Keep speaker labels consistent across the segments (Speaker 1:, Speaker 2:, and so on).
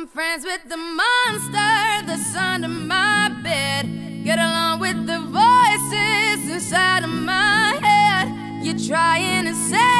Speaker 1: I'm friends with the monster that's under my bed. Get along with the voices inside of my head. You're trying to save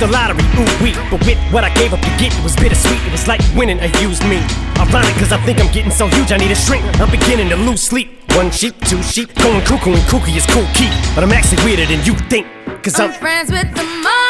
Speaker 2: The lottery, ooh wee. But with what I gave up to get, it was bittersweet. It was like winning a used me. Ironic, cause I think I'm getting so huge, I need a shrink. I'm beginning to lose sleep. One sheep, two sheep, going cuckoo and kooky is Kool Keith. But I'm actually weirder than you think. Cause
Speaker 1: I'm
Speaker 2: I'm
Speaker 1: friends with the monster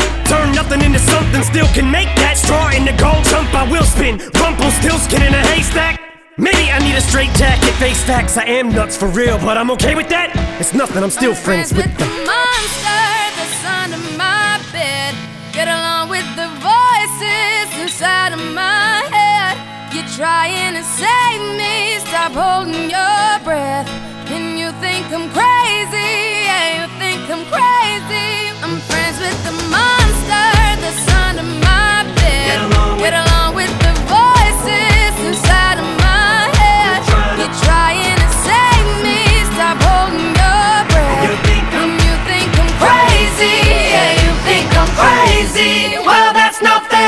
Speaker 2: Nothing into something, still can make that straw in the gold jump. I will spin. Rumpelstiltskin in a haystack. Maybe I need a straight jacket, face facts. I am nuts for real, but I'm okay with that. It's nothing, I'm still friends with
Speaker 1: the
Speaker 2: the.
Speaker 1: monster that's under my bed. Get along with the voices inside of my head. You're trying to save me, stop holding your breath. And you think I'm crazy, yeah, you think I'm crazy, think I'm
Speaker 2: crazy. Well, that's not the